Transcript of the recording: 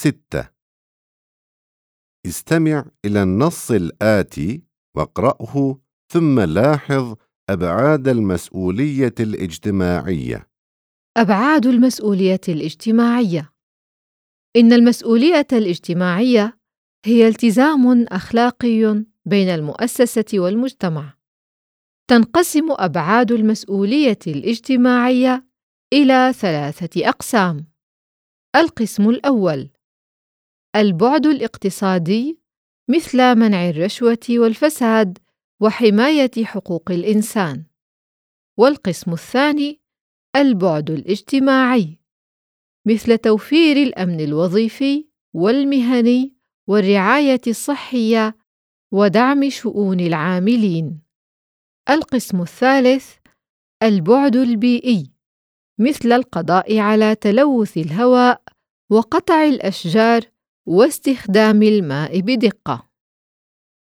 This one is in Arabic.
ستة استمع إلى النص الآتي واقرأه ثم لاحظ أبعاد المسؤولية الاجتماعية أبعاد المسؤولية الاجتماعية إن المسؤولية الاجتماعية هي التزام أخلاقي بين المؤسسة والمجتمع. تنقسم أبعاد المسؤولية الاجتماعية إلى ثلاثة أقسام. القسم الأول: البعد الاقتصادي مثل منع الرشوة والفساد وحماية حقوق الإنسان. والقسم الثاني: البعد الاجتماعي مثل توفير الأمن الوظيفي والمهني والرعاية الصحية ودعم شؤون العاملين القسم الثالث البعد البيئي مثل القضاء على تلوث الهواء وقطع الأشجار واستخدام الماء بدقة.